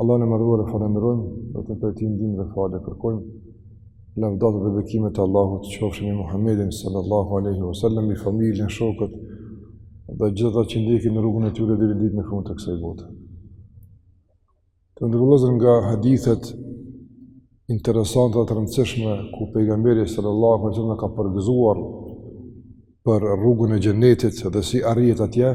Allahun e madhëruar e falenderojmë, dhe vetëm prej tij ndihmë dhe falje kërkojmë, lavdatat dhe bekimet e Allahut, qofshin mbi Muhammedin sallallahu aleyhi wa sallam, mbi familjen, shokët, dhe gjithë ata që ndjekin rrugën e tyre deri në ditën e fundit të kësaj bote. Të nderuar vëllezër nga hadithet interesante dhe të rëndësishme, ku pejgamberi sallallahu aleyhi wa sallam ka përgëzuar për rrugën e xhenetit dhe si arrihet atje,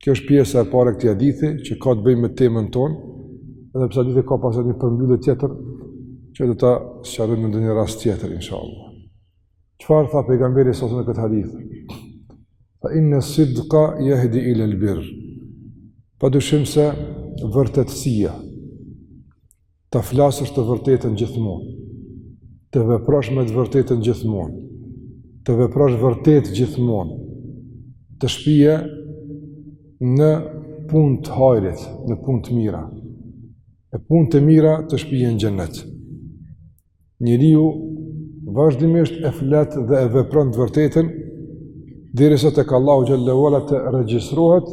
Kjo është pjesa e parë e këtij hadithi që ka të bëjë me temën tonë, edhe pse hadithi ka pasur një përmbyllje tjetër që do ta sqarojmë në ndonjë rast tjetër inshallah. Çfarë tha pejgamberi sot në këtë hadith? Fa inna sidqa yahdi ila al-birr. Pa dyshim se vërtetësia ta flasësh të vërtetën gjithmonë, të veprosh me të vërtetën gjithmonë, të veprosh vërtet gjithmonë, të shpije në punë të hajrit, në punë të mira, e punët e mira të shpijnë në xhennet. njeriu vazhdimisht e flet dhe e vepron të vërtetën derisa tek Allahu xhele ue ala të regjistrohet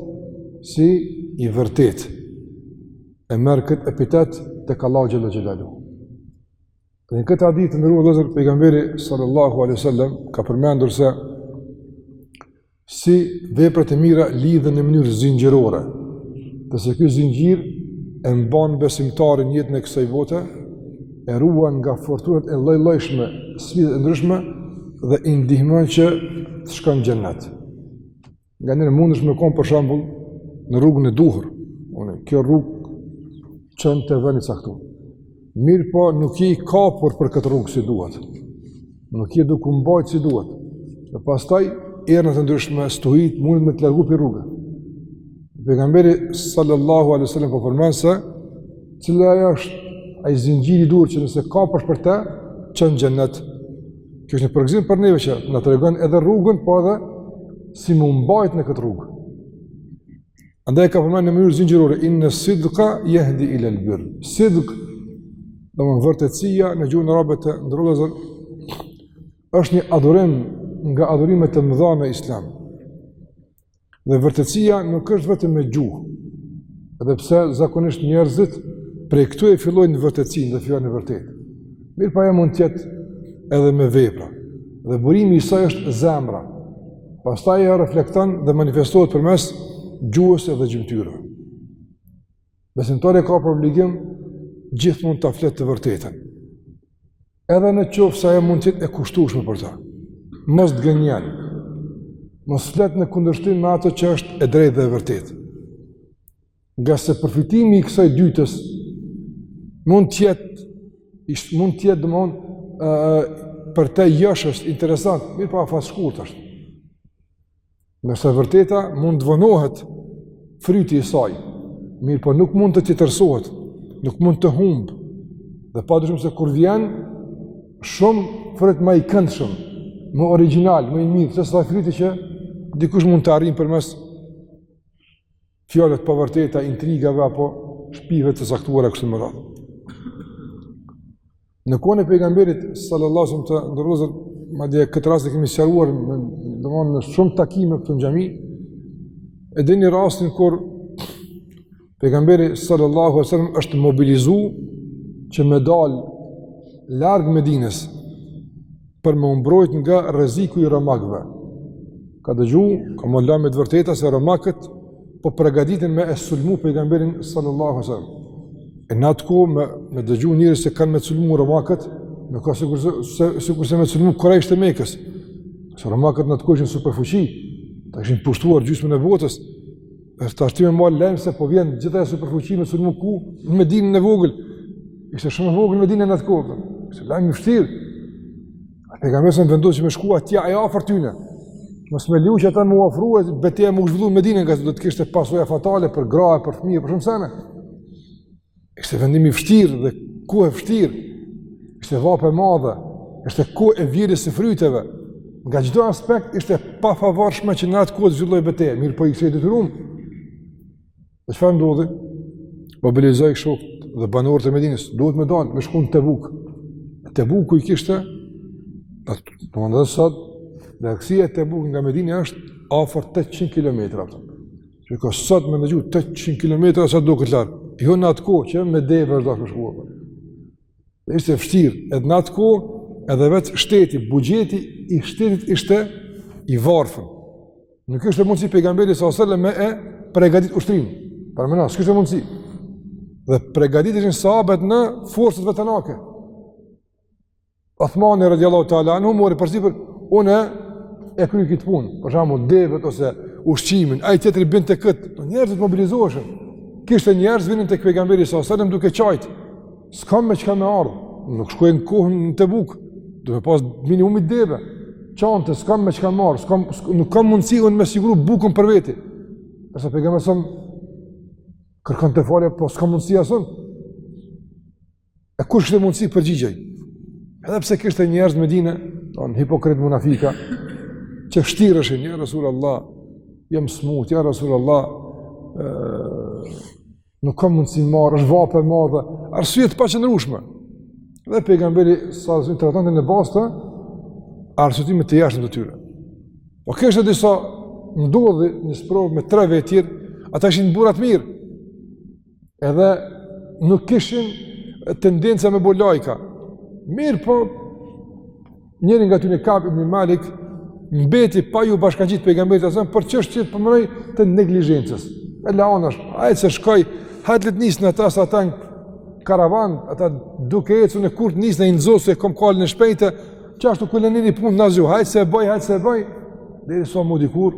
si i vërtet. E merr kët epitet tek Allahu xhele xhelaluhu. Dhe në këtë hadith të nderuar vëllezër pejgamberi sallallahu alaihi wasallam ka përmendur se si veprat e mira lidhen në mënyrë zinxhirore, dhe se ky zinxhir e mban besimtarin jetën e kësaj bote, e ruan nga fortunat e lloj-llojshme, sfidat e ndryshme dhe i ndihmon që të shkojë në xhennet. Nganjëherë mundesh me kon për shembull në rrugën e duhur, unë kjo rrugë çon te vendi i caktun. Mirëpo nuk je i kapur për këtë rrugë si duhet. Nuk je duke u mbajt si duhet. Dhe pastaj erëna të ndryshme stuhit mund me të largu prej rruge. Pejgamberi sallallahu alaihi wasallam po përmend se cila ajo është ai zinxhiri i duhur që nëse kapesh për të, të çon në xhenet. Kjo është një përgëzim për neve që na tregon edhe rrugën, po edhe si me u mbajt në këtë rrugë. Andaj ka përmend në mënyrë zinxhirore, inne sidka jehdi ilel birr. Sidk, domethënë vërtetësia në gjuhën arabe të nderuar vëllezër, është një adhurim nga adhurimet e mëdha në islam. Dhe vërtetësia nuk është vetëm me gjuhë, edhe pse zakonisht njerëzit prej këtu e fillojnë vërtetësinë dhe fjalën e vërtetë. Mirëpo ajo mund të jetë edhe me vepra. Dhe burimi i saj është zemra. Pastaj ia reflekton dhe manifestohet përmes gjuhës edhe gjymtyrëve. Besimtari e ka për obligim gjithmonë ta flet të vërtetën. Edhe në qoftë se ajo mund të jetë e kushtueshme për të. Mos të gënjejë. Mos flet në kundërshtim me atë që është e drejtë dhe e vërtetë. Ngase përfitimi i kësaj dytës mund të jetë është mund të jetë domethënë për te joshës, interesant, mirëpo, afatshkurt është. Ndërsa e vërteta mund të vonohet fryti i saj, mirëpo, nuk mund të tjetërsohet, nuk mund të humb. Dhe pa dyshim se kur vjen shumë fryt më i këndshëm, më origjinal, më i mirë sesa fryti që dikush mund ta arrijë përmes fjalëve të pavërteta, intrigave apo shpifjeve të caktuara e kështu me radhë. Në kohën e pejgamberit, sallallasum të ndërruzër, madje këtë rast e kemi sqaruar në, në, në, në shumë takime këtu në xhami, edhe një rastin kur pejgamberi sallallahu alejhi ve sellem është mobilizu që me dalë larg Medines, për me u mbrojt nga rreziku i romakëve. Ka dëgju, ka marrë lajme të vërteta se romakët po pregaditen me e sulmu pejgamberin sallallahu alejhi ve sellem. E në atë kohë me, me dëgju njëri se kanë me sulmu romakët, nuk ka sikurse, se, sikurse me sulmu kurejshët e Mekës. Se romakët në atë kohë ishin superfuqi, ata kishin pushtuar gjysmën e botës, Për të ashtu me marrë lajmë se po vjen gjithë ajo superfuqi me sulmu ku, në Medinën e vogël, ishte shumë e vogël Medina në atë kohë, ishte lajm i vështirë. Atëherë ka menzi vendos që me shku atje afër tyne, mos me leju që ata me u afru e beteja me u zhvillu në Medinë, ngase do të kishte pasoja fatale për gra e për fëmijë, për shumë sene. Ishte vendim i vështirë dhe kohë e vështirë. Ishte vapë e madhe, ishte kohë e vjeljes së fryteve. Nga çdo aspekt ishte e pafavorshme që në atë kohë të zhvillojë betejë, mirëpo ishte i detyruar. Dhe çfarë ndodhi? Mobilizoi shokët dhe banorët e Medinës, duhet me dalë, me shku në Tebuk. Tebuk ku ishte atë, po mendoni sot largësia e Tebuk nga Medina është afër 800 kilometra. Që edhe sot me ndëgju 800 km sa duket larg. Jo në atë kohë që me deve u dashke me shku. Dhe ishte vështirë. Edhe në atë kohë, edhe vetë shteti, buxheti i shtetit ishte i varfën. Nuk kishte mundësi pejgamberi sa sëllë me e pregadit ushtrinë. Domethanë, s'kishte mundësi. Dhe pregaditeshin sahabët në forcat vetanake. Uthmani radiallahu ta'ala anhu mori për sipër, unë e kry këtë punë, për shembull devet ose ushqimin, ai tjetri bënte këtë, po njerëzit mobilizoheshin, kishte njerëz vinin te Pejgamberi alejhi selam duke qajt, s'kam me çka me ardhë, nuk shkohej n'atë kohën në Tebuk, duhet pas minimumi deve, qante, s'kam me çka me ardhë, s'kam, s'kam, nuk kam mundësi unë me siguru bukën për veti, Pejgamberi alejhi selam, kërkonte falje, po s'kam mundësi asëmë, E kush kishte mundësi përgjigjej? Edhe pse kishte njerëz në Medinë, do hipokritë munafika, që shtireshin, ja Rasulullah, jam smut, ja Rasulullah, nuk kam mundësi me ardhë, është vapë e madhe, arsye të paqëndrueshme. Dhe pejgamberi i trajtonte në bazë të arsyetimeve të jashtme të tyre. Po kishte disa ndodhi një sprovë me tre vetë, ata ishin burra t'mirë. Edhe nuk kishin tendenca me bo lojka. Mirëpo, njëri nga ata, Kab Ibn Malik, mbeti pa iu bashkangjitë pejgamberit alejhi selam, për çështje që për shkak të neglizhencës. E la onë është, hajt se shkoj, hajt le të nisen ta s'ata janë karavan, ata duke ecën e kur të nisem unë i zo se e kom kalin e shpejtë, që ashtu këllë një një punë në zhjo, hajt se e bëj, hajt se e bëj, derisa mu dikur,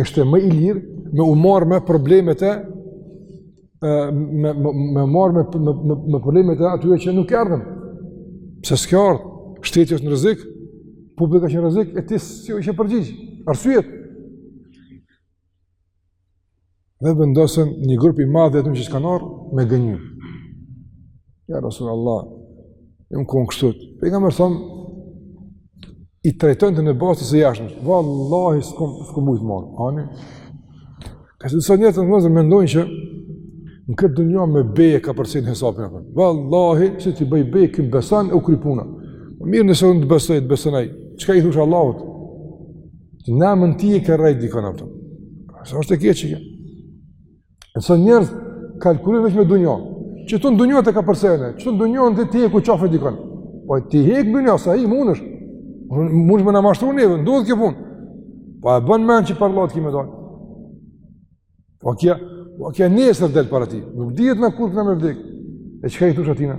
Ishte më i lirë me u marrë me problemet e me u marr me me me, me problemet e atyre që nuk erdhën. Pse s'ke ardh? Shteti është në rrezik, populli është në rrezik e ti s'ju ke përgjigj? Arsyet. Dhe vendosën një grup i madh aty që s'kanë ardhur me gënjy. Ja Rasulullah, jam kon kështu. Pejgamberi thon i trajtojnë të në bastë së jashtëm. Wallahi s'kom s'kom mujt me ardh. Ani. Ka do njerëz që mendojnë që në këtë dunja me be ka përfundu hesapin apo. Wallahi se ti bëj be, të beson, u kry puna. Po mirë nëse unë të besoj, të beson ai. Çka i thosh Allahut? Na mund ti e ke rrejt dikon këtu. Sa është e keqe. Sa njerëz kalkulojnë vetëm me dunja. Qëto n'dunja të ka përsënë, qëto n'dunja ti e ke hekë qafe dikon. Po ti hek n'dunja sa i mundesh. Mund me na mashtru neve, duhet kjo punë. Po a e ke n'mend që para Allahut ki me dal. Po kjo, po kjo nesër del para ti. Nuk dihet ne kur kena me vdek. E çka i thosh atina?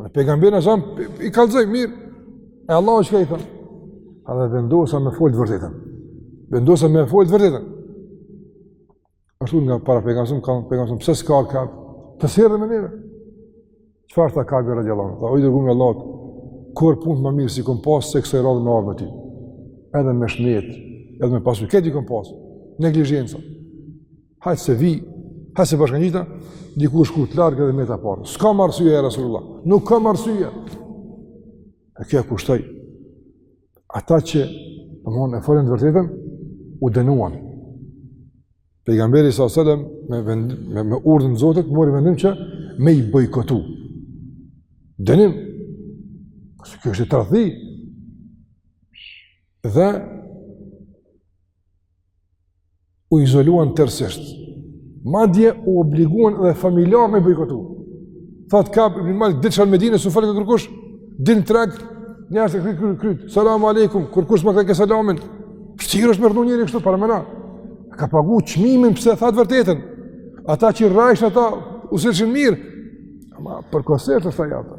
Në pejgamberin e zanë, i kallëzoj, mirë. E Allah çka i thom. Edhe vendosa me folë të vërtetën. Vendosa me folë të vërtetën. Ashtu nga para pejgamberi, ka pejgamberi, pse s'ke ardhë Kab, që s'erdhe me neve. Çfarë tha Kabi radiallahu? Tha, o i dërguar nga Allahu, kurrë punë më mirë s'i kom pasë, se kësaj radhe me ardh me ty. Edhe me shnetë, edhe me pasuri, krejt i kom pasë, neglizhenca. Hajt se vij, hajt se bashkangjita, dikur shkut larg edhe meta. Por s'kam arsye, ja Rasulullah, nuk kam arsye. E kjo kushtoi. Ata që, mhm, e folën të vërtetën, u denuan. Pejgamberi s.a.s. me, me, me urdhën Zotit, mori vendim që me i bojkotu. Denim. Kjo është tradhti. Dhe u izoluan tërësisht. Madje u obliguan edhe familjarët me bojkotu. Thotë Kab ibn Malik, ditë që në Medinë, s'më folke kërkush, dinë të trekë, njerëz e krytë, krytë, krytë, salam aleikum, kërkush s'ma kthejke salamin, vështirë është me duru njeri kështu, paramendo, ka pagu çmimin pse tha të vërtetën, ata që rrejshin ata, u sillshin mirë, ama përkohësisht ata.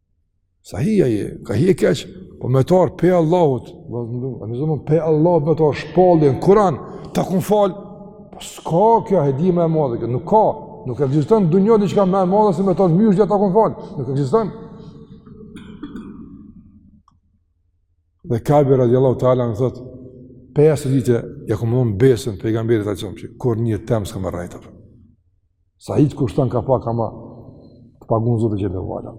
Sa hi ja je, ka hi e keq, po me të ardhë pej Allahut, a në zëmën pej Allahut me të ardhë shpallje në Kuran, t'i kam falë, po s'ka kjo hedije më e madhe, kjo nuk ka, nuk ekziston ndonjë diçka më e madhe se me të ardhë myzhdja t'i kam falë, nuk ekziston. Dhe Kabi radiallahu ta'ala anhu thotë, pej asaj dite, ia kam dhënë besën, pejgamberit a qëmë, që kurrë n'jetë teme s'kam me rrejtë, Sa i kushton ka pak ama ta pagun Zoti që në vala.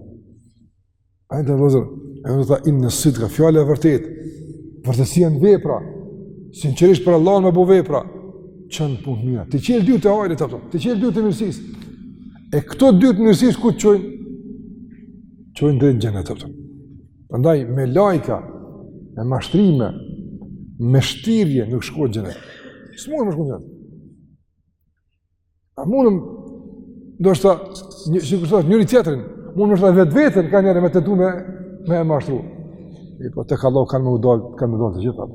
A e të vëzër, e në të ta inë në sitë ka fjala e vërtetë, vërtetësia në vepra, sinqerisht për Allah me bo vepra, çon në punë të mira. T'i çel dyrt e hajrit, t'i çel dyrt e mirësisë. E këto dyrt e mirësisë ku të çojnë? Çojnë deri në xhenet, të përë. Prandaj, me lajka, me mashtrime, me shtirje, nuk shkohet në xhenet. S'mundem me shku në xhenet. A mundëm, ndoshta, sikur thotë, njëri-tjetrin, mundëm ndoshta vetveten, kanjëherë me të du me, me e mashtru. E po tek Allahu, kanë me dalë, kanë me dalë të gjitha.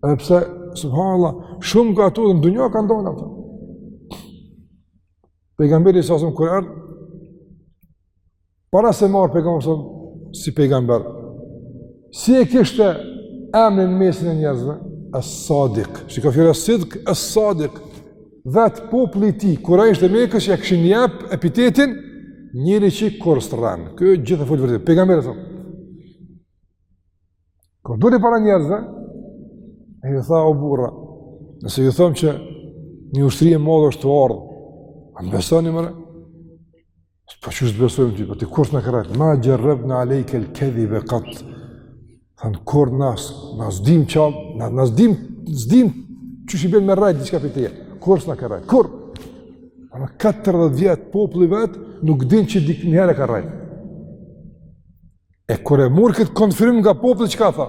Edhe pse, subhanallah, shumë nga ato edhe në dunjo kanë dalë, ato. Pejgamberi s.a.s. kur erdh, Para se me ardhë Pejgamberi s.a.s. si pejgamber, si e kishte emrin në mesin e njerëzve? As-Sadiq. Si ka fjala Sidq, As-Sadiq. Vetë populli i tij, kurejshët mekas që ia kishin jep epitetin, njeri që kurrë s'rren. Që gjithë e fol të vërtetën. Pejgamberi s.a.s. kur duli para njerëzve, e ju tha o burra, nëse ju thom që një ushtri e modhe është tu ardhë, a më besoni mue? Po qysh s'të besojmë ty, po ti kurrë s'na ke rrejt. Ma jarrabna alejk el kadhib qat. Thanë kurrë na s', na s'dim çam, na na s'dim, s'dim qysh bën me rrejt diçka për të. Kurrë s'na ke rrejt. Kurrë. Ama 40 vjet populli vet nuk din që dikë një herë ka rrejt. E kur e mor kët konfirmim nga populli çka tha?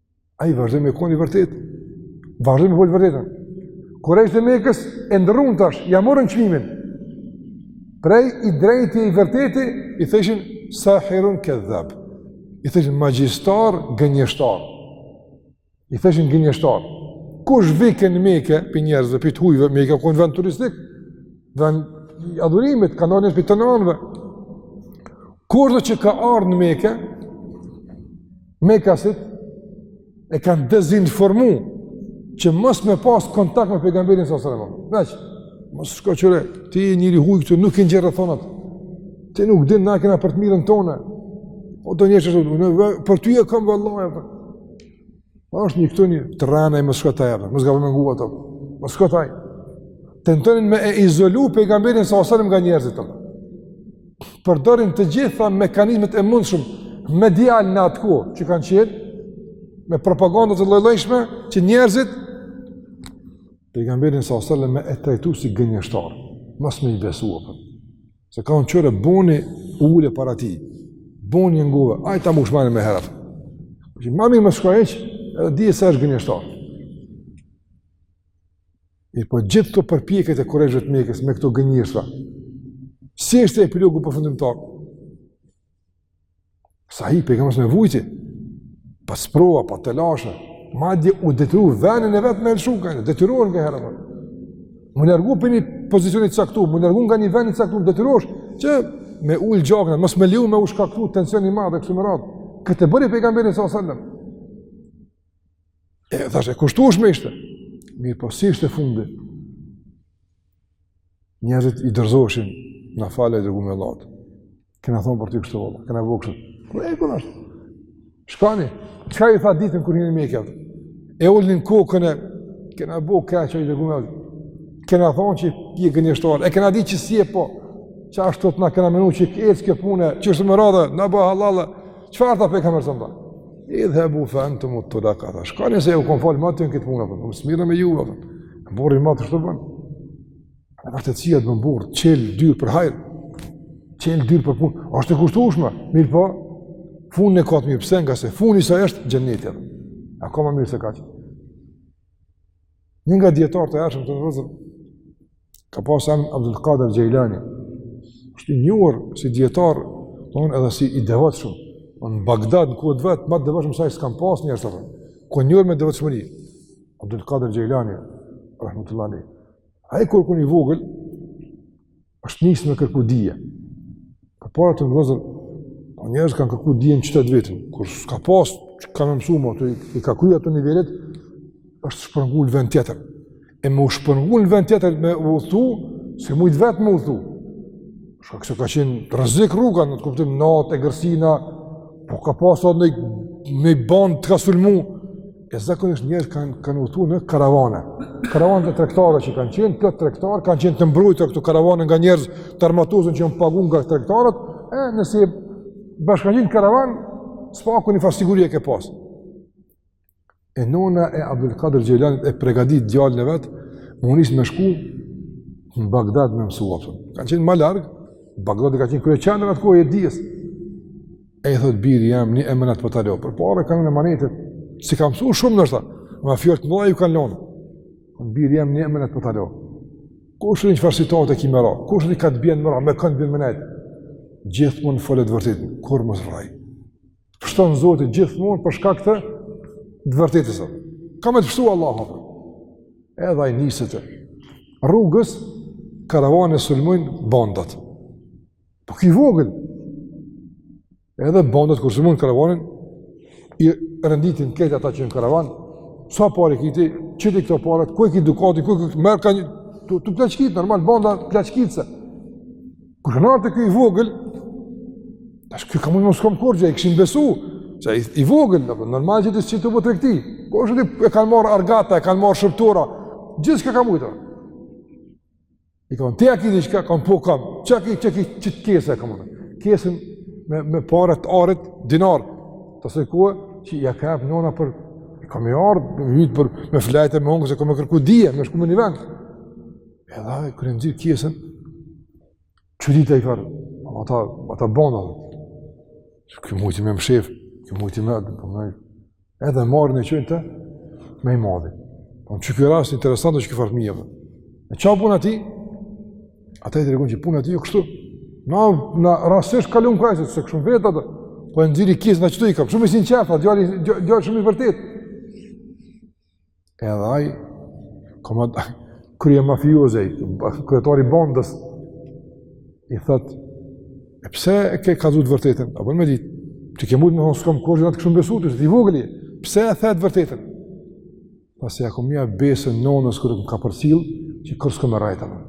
Ai vazhdon me kon i vërtetë, vazhdon me fol të vërtetën. Kurejshët e Mekës e ndërrunë tash, ia morën çmimin. Prej të drejtit, të vërtetit, i theshin, sahirun kedhab. I theshin, magjistar, gënjeshtar. I theshin, gënjeshtar. Kush vike në Mekë, prej njerëzve, prej të hujve, Meka u kon vend turistik, vend adhurimi, ka nërë njështë për të tanve. Kushdo që ka ardhë në Mekë, Mekasit e kanë dezinformu që mos me pas kontakt me pejgamberin salallahu alejhi ve selem. Veq, mos shko qere, ti je njeri i huj këtu, nuk i njeh rrethanat. Ti nuk din, na e kena për të mirën tone. Po do njërë që shumë, në, për ty e kam vëlla. E për... Po është një këtu një të rana e mos shko te ai, mos shko për me ngu atë. Mos shko te ai. Tentonin me e izolu pejgamberin salallahu alejhi ve selem nga njerëzit të përdorin të gjitha mekanizmet e mundshëm medial në atë kohë që kanë qenë me propaganda të lloj-llojshme që njerëzit pejgamberin sallallahu alajhi wasallam me e trajtu si gënjeshtar, mos me i besu apo. Se kanë qyrë, bani u ule para tij. Bani e ngove, ai ta mbush menen menjëherë. Që ma mirë mos shko hiç, edhe dije se është gënjeshtar. Mirë po gjithë këto përpjekjet e kurejshëve të Mekës me këto gënjeshtra. Si është epilogu përfundimtar? Sahi, pejgamberi vujti, pat sprova, pat telashe, madje u detyru venin e vet me lshu. Ka, detyrohesh nganjëherë me u largu prej një pozicioni të caktuar, me u largu nga një vend i caktuar, detyrohesh që me ul gjakun, mos me leju me u shkaktu tension i madh e kështu me radhë. Këtë bëri pejgamberi sallallahu alajhi wasallam. E, thashë, e kushtushme ishte. Mirëpo si ishte fundi? Njerëzit i dorëzoheshin, na fal, o i dërgumi i Allahut. Kena thonë për ty kështu të vëllë, kena bo kështu. Në e kënë është. Shkoni, çka u tha ditën kur hini në Mekë? E ulin kokën e, kena bo keq, o i dërgumi i Allahut. Kena thonë që je gënjeshtar, e kena dit që s'je, po qashtu na kena menu që ecën kjo punë, e kështu me radhë, na bëne hallall. Çfarë tha pejgamberi? Idhhebu fe entumut tuleka, tha, shkoni se ju kam falë ma tanë këtë punë, ma s'merrem me ju, tha, mbaroi ma, tash u bë. E vërtetësia të mbron, çel dyer për hajr, çel dyer për punë, asht e kushtushme, mirëpo, funin e ka të mirë, pse, ngase funi i saj është xhenneti, a ka më mirë se kaq. Një nga dijetarët e hershëm, të nderuar, ka pasë emnin Abdul Kader Gjejlani, është i njohur si dijetar, po edhe si i devotshëm, në Bagdad, në kohë t'vet, ma të devotshëm se ai s'kam pasë njerëz, të nderuar, u kon i njohur me devotshmëri Abdul Kader Gjejlani, rahmetullahi alejh, ai kur u kon i vogël, është nisë me kërku dije. Përpara të nëzër, po njerëz kanë kërku dije në qytet t'vetin, kur s'ka pas çka me mësu më, t'i ka kry ato nivelet, është shpërngul në vend tjetër. E me u shpërngul në vend tjetër me udhëtu, s'ke mujtë vetë me udhëtu. Shkak se ka qenë rrezik rruga, n'atë kuptim natë, egërsina, po ka pas atë naj bandë të ka sulmu, E zakonisht njerëz kanë kanë udhëtu në karavane. Karavane të tregtarëve që kanë qenë plot tregtarë, kanë qenë të mbrojtur këto karavane nga njerëz të armatosur që janë pagu nga tregtarët, e nëse bashkangjinë karavan, së paku një farë sigurie ke pas. E nona e Abdul Kader Gjejlanit e përgatit djalin e vet, me u nisë me shku në Bagdad me mësu. Kanë qenë ma larg, Bagdadi ka qenë kryeqendër n'atë kohë e dijes. E i thotë biri jem një emanet po ta lo. Përpara kanë lonë emanete, si kam su shumë nështë, me fjalë më ju kanë lonë. Biri jem një emanet po ta lo. Kush e di n'çfarë situate ki me ra? Kush e di ka të bjen me ra? Me kënd të bjen me nejtë? Gjithmonë fole t'vërtetën, kurrë mos rrej. Pshton Zoti gjithmonë për shkak të së vërtetës. Ka me të pshtu Allahu, hapër. Edhe ai niset. Rrugës, karavanin e sulmojnë bandat. Po ky i vogël. Edhe bandat kur zënë karavanin i renditin krejt ata që në karavan, sa pare ki ti, qiti këto paret, ku e ki dukatin, ku e ki mërë ka një, tu, tu plaçkit, normal, banda plaçkitëse. Kur u ardh te ky i vogël, tash ky ka mujt me thonë s'kom kurgja, i kishin besu, që i, i vogël, në, normal që ti s'ki n'atë tregti, po është ti e kanë marrë argat a, e kanë marrë shërbtor a, diçka ka mujt. I ka ti a ki diçka kam po kam, që ki, që ki, qetu n'kese e kam unë. Kesen me, me pare të arit, dinarë, të asaj kohe, që ja ka jep nona për, i kam i ardhë, me vite për, me fjetë me hongër, se kam me kërku dije, me shku në një vend. Edhe, e kur nxjerr kesen, çuditet ai farë, ata, ata banda, që ky mujti me mshef, ky mujti me, dhe, po, Edhe marrin e çojnë te më i madhi. Po qeky rast interesant është ky farë fëmija. Po. E çka puna e tij? Ata i tregojnë që puna e tij kështu. Na, na rastësisht kalum kah ai, s'e kishim vetë atë. Po e nxirri kesen qetu i kam. Shumë i sinqertë djali, djali shumë i vërtetë. Edhe ai komandant kryemafiozi, kryetari i bandës, i thotë, e pse e ke kallzu t'vërtetën? A po e di ti, që ke mujtë me thonë, s'kam kurgjë, ne të kishim besu, ti i vogël, pse e the të vërtetën? Pasi e kom jap besën nonës kur më ka përcjell, që kurrë s'kam me rrejt më.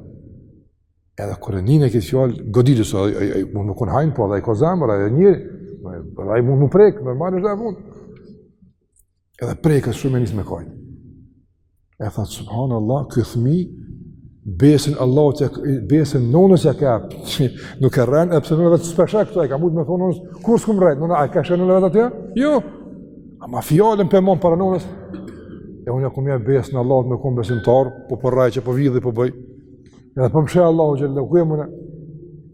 Edhe kur e nin këtë fjalë, goditet, a, a, a, mund me kon hajn, po edhe ai ka zemër, edhe njeri, edhe ai mund me u prekë, normal është dhe mund. Edhe preket shumë e nis me kajtë. E thotë, subhanAllah, ky fëmi, besën Allahut, te besën nonës ja ka, nuk e rrenë, e pëse nënë vetë speshe këto, e ka mund me thonë nonës, kurrë s'kum me rrejt, nënë, a ka shë nënë vetë atje? Jo, ama fjalën p'e mon para nonës, e unë e kum ja besën Allahut, me konë besimtar, po po rrej po që po vjedhi, po bëj, edhe pse po më sheh Allahu, ku jem unë,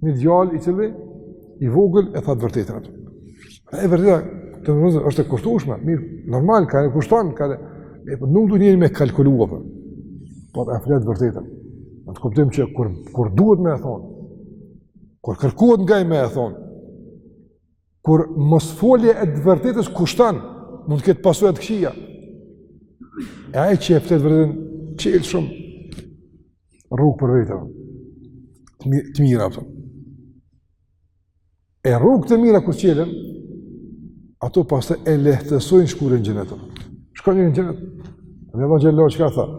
Një djalë i cili i vogël e tha të vërtetën atë. E vërteta, të vërtetë është e kushtueshme, mirë, normal ka e kushton, ka e, e po nuk duhet njeri me kalkulu, a po. Po e flet vërtetën. Në atë kuptim që kur kur duhet me e thon. Kur kërkohet nga ai me e thon. Kur mosfolja e të vërtetës kushton, mund të ketë pasoja të këqija. E ai që e flet vërtetën, çel shumë rrugë për veten, të mira, po. E rrugët e mira kur çelen, ato pastaj e lehtësojnë shkuarjen në xhenet. Shkuarjen në xhenet. Allahu xhele çka thënë,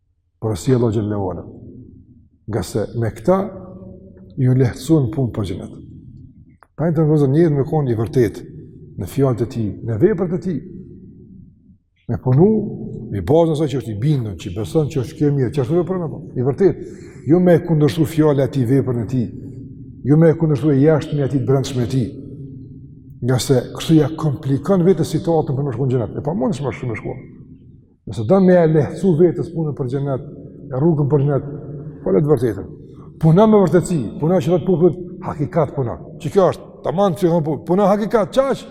Porosi Allahu xhele ue ala. Ngase me këta ju lehtësojnë punën për xhenet. Pra e tëna vëllezër njeri me konë i vërtetë në fjalët e tij, në vepër të tij. Me punu, në bazë asaj që është i bindun, që i beson, që është kjo mirë, që është vepër, a po, i vërtetë. Jo jo me e kundërshtu fjala e tij veprën e tij. Jo jo me e kundërshtu e jashtmja e tij të brendshmen e tij. Ngase kështu ja komplikon vetes situatën për me shku në xhenet. E pamundëson me shku me shku. Nëse do me e lehtësu vetes punën për xhenet, e rrugën për xhenet, fole të vërtetën. Puno me vërtetësi, puna që dhe të puthet, hakikat puna. Që kjo është, tamam që kjo puna hakikat, qaq?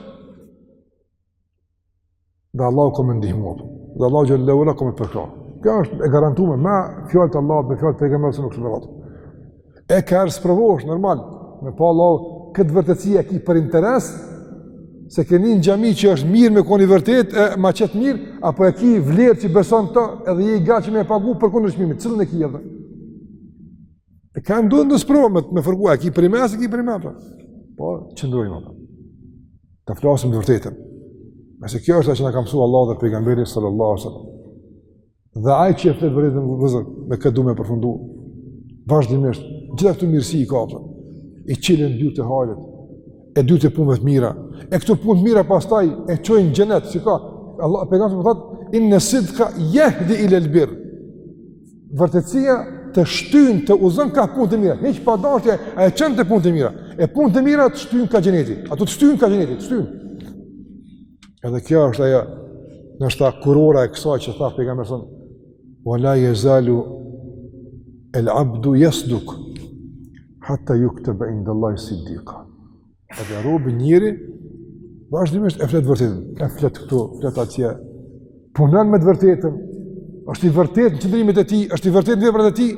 Dhe Allahu ka me ndihmu, dhe Allahu xhele ue ala ka me përkrah. Kjo është e garantume, me fjalë të Allahut, me fjalë të pejgamberit sallallahu alejhi ue selem. E ka raste sprovohesh, normal, me pa Allahu, këtë vërtetësi a e ki për interes, se ke ni n'xhami që është mirë me konë i vërtetë, e ma qëtë mirë, apo e ki vlerë që beson në të, edhe je i gatshëm me e pagu përkundër çmimit, cilën e ki edhe? E ka ndu në sprova me, me fërgua, e ki për i mes, e ki për i mes, po, që ndurë i më të. Ta flasim të vërtetën. Ngase kjo është ajo që na ka msu Allahu dhe pejgamberi sallallahu sallam. Dhe ai që e flet të vërtetën vëllezër, me këtë du me përfundu, vazhdimisht, gjitha këto mirësi i kap, i çilen dyert e hajrit, e dyert e punëve të mira, e këto punë të mira pastaj e çojnë në xhenet, sikur, Allahu, pejgamberi thotë, inne sidka jehdi ilel birr, vërtetësia të shtyn, të udhëzon ka punë të mira, hiç pa dashja, e çon te punë të mira, e punët e mira të shtyjnë ka xheneti, ato të shtyjnë ka xheneti, të shtyjnë, Edhe kjo është ajo, është ta kurora e kësaj që tha Pejgamberi a.s., wa la jezalu el abdu jesduk, hatta juktebe indallahi siddika. Edhe robi, njeriu, vazhdimisht e flet të vërtetën, e flet këtu, flet atje, punon me të vërtetën, është i vërtetë në qëndrimet e tij, është i vërtetë në veprat e tij,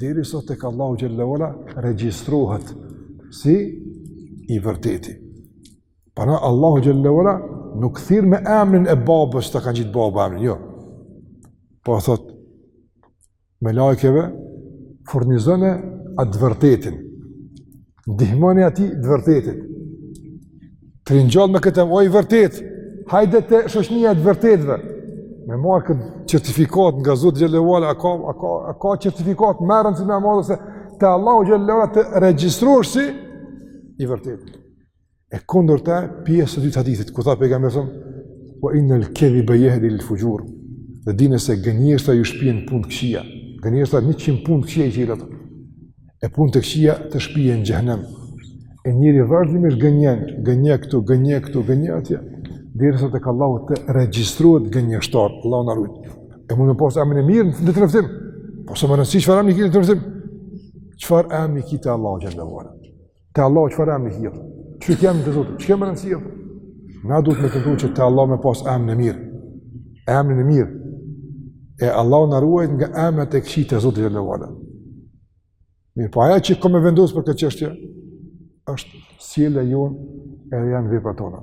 derisa tek Allahu xhelle ve ala regjistrohet si i vërteti. Pra Allahu xhelle ve ala nuk t'thirr me emrin e babës që ta ka ngjit baba emrin, jo. Po thot melaikeve furnizone atë të vërtetin. Ndihmoni atij të vërtetit. Të ringjall me këtë emën, o i vërtetë. Hajde te shoqnia e të vërtetëve. Me marr këtë certifikatë nga Zoti xhelle ve ala, a ka a ka a ka certifikatë me rëndësi ma të madhe se te Allahu xhelle ve ala të regjistrohesh si i vërtetë. E kundërta, pjesa e dytë e hadithit, ku tha Pejgamberi a.s., "Wa inal kadhiba yahdi lil fujur." Dhe dijeni se gënjeshtra ju shpie në punë të këqija. Gënjeshtra 100 punë të këqija i thirrën. E punët e këqija të shpien në xhehenem. E njeriu vazhdimisht gënjen, gënjen këtu, gënjen këtu, gënjen atje, derisa tek Allahu të regjistrohet gënjeshtar, Allahu na ruajt. E mund me pas emnin e mirë te njerëzit. Po s'ka rëndësi çfarë emni ki te njerëzit. Çfarë emni ki te Allahu xhelle ve ala. Te Allahu çfarë emni ki. Që të jemi te Zoti, që kemë rëndësia? Na duhet me tentu që te Allahu me pas emnin e mirë. Emnin e mirë. E Allahu na ruajt nga emnat e këqij te Zoti xhelle ve ala. Mirëpo ajo që ka me vendos për këtë çështje, është sjellja jonë edhe janë veprat tona.